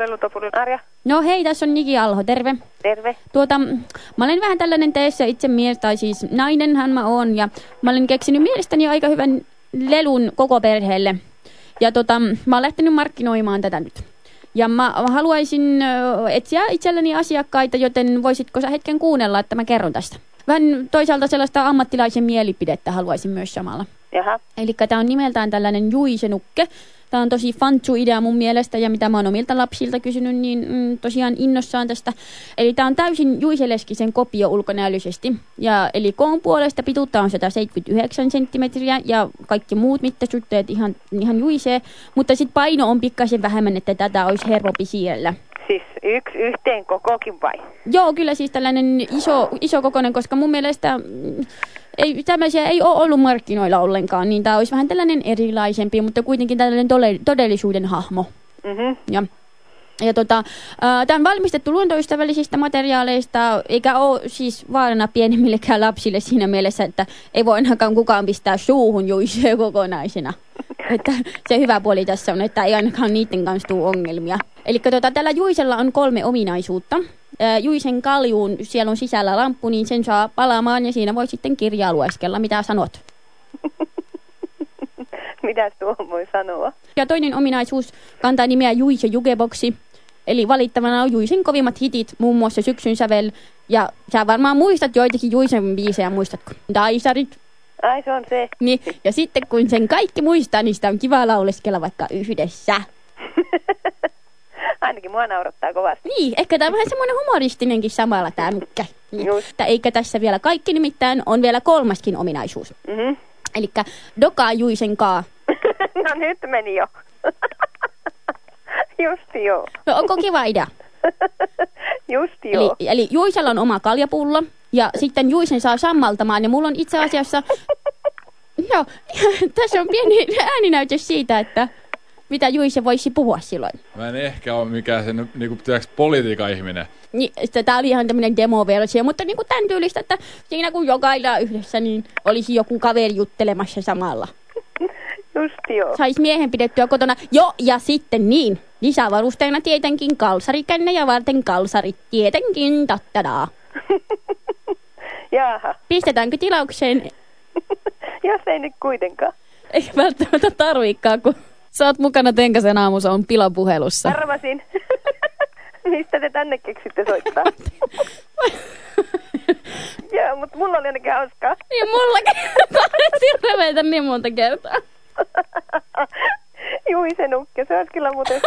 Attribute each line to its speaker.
Speaker 1: Lelutopulin Arja.
Speaker 2: No hei, tässä on Niki Alho, terve.
Speaker 1: Terve.
Speaker 2: Tuota, mä olen vähän tällainen teessä itse mies, tai siis nainenhan mä oon, ja mä olen keksinyt mielestäni aika hyvän lelun koko perheelle. Ja tota, mä oon lähtenyt markkinoimaan tätä nyt. Ja mä haluaisin etsiä itselleni asiakkaita, joten voisitko sä hetken kuunnella, että mä kerron tästä. Vähän toisaalta sellaista ammattilaisen mielipidettä haluaisin myös samalla. Eli tämä on nimeltään tällainen juisenukke. Tämä on tosi fantsu idea mun mielestä ja mitä mä oon omilta lapsilta kysynyt, niin mm, tosiaan innossaan tästä. Eli tämä on täysin juiseleskisen kopio ulkonäöllisesti. Ja, eli koon puolesta pituutta on 179 senttimetriä ja kaikki muut mittasuhteet ihan, ihan juisee. Mutta sitten paino on pikkasen vähemmän, että tätä olisi helpompi siirrellä.
Speaker 1: Siis yksi yhteen kokokin vai?
Speaker 2: Joo, kyllä siis tällainen iso, iso kokoinen, koska mun mielestä mm, ei, tämmöisiä ei ole ollut markkinoilla ollenkaan, niin tämä olisi vähän tällainen erilaisempi, mutta kuitenkin tällainen tole, todellisuuden hahmo.
Speaker 1: Mhm.
Speaker 2: Ja, ja tota, tämä on valmistettu luontoystävällisistä materiaaleista, eikä ole siis vaarana pienemmillekään lapsille siinä mielessä, että ei voi ainakaan kukaan pistää suuhun juisee kokonaisena. Että se hyvä puoli tässä on, että ei ainakaan niiden kanssa tule ongelmia. Eli tota, tällä juisella on kolme ominaisuutta. Juisen kaljuun, siellä on sisällä lamppu, niin sen saa palaamaan ja siinä voi sitten kirjaa lueskella. Mitä sanot?
Speaker 1: Mitäs tuo voi sanoa?
Speaker 2: Ja toinen ominaisuus kantaa nimeä Juise Jugeboksi. Eli valittavana on Juisen kovimmat hitit, muun muassa Syksyn sävel. Ja sä varmaan muistat joitakin Juisen biisejä, muistatko? Daisarit.
Speaker 1: Ai se on se.
Speaker 2: Niin, ja sitten kun sen kaikki muistaa, niin sitä on kiva lauleskella vaikka yhdessä.
Speaker 1: Ainakin mua naurattaa kovasti.
Speaker 2: Niin, ehkä tämä on vähän semmoinen humoristinenkin samalla tämä mykkä. Että eikä tässä vielä kaikki, nimittäin on vielä kolmaskin ominaisuus.
Speaker 1: Mhm.
Speaker 2: Eli Doka Juisen kaa.
Speaker 1: no nyt meni jo. Just joo.
Speaker 2: No, onko kiva idea?
Speaker 1: Just joo.
Speaker 2: Eli, eli Juisella on oma kaljapullo ja sitten Juisen saa sammaltamaan ja mulla on itse asiassa... Joo, tässä on pieni ääninäytös siitä, että mitä Juise voisi puhua silloin.
Speaker 3: Mä en ehkä ole mikään sen niinku, politiikan ihminen.
Speaker 2: Niin, tämä oli ihan tämmöinen demoversio, mutta niin kuin tämän tyylistä, että siinä kun jokailla yhdessä, niin olisi joku kaveri juttelemassa samalla.
Speaker 1: Just joo.
Speaker 2: Sais miehen pidettyä kotona. Jo, ja sitten niin. Lisävarusteena tietenkin kalsarikännejä varten kalsarit. Tietenkin, tattadaa.
Speaker 1: Jaha.
Speaker 2: Pistetäänkö tilaukseen?
Speaker 1: Jos ei nyt kuitenkaan.
Speaker 2: Ei välttämättä tarviikaan, kun sä oot mukana Tenkasen aamussa on pilapuhelussa.
Speaker 1: Arvasin. Mistä te tänne keksitte soittaa? Joo, mutta mulla oli ainakin hauskaa.
Speaker 2: Niin mullakin. Tarvitsin revetä niin monta kertaa.
Speaker 1: Jui se nukke, se olisi kyllä muuten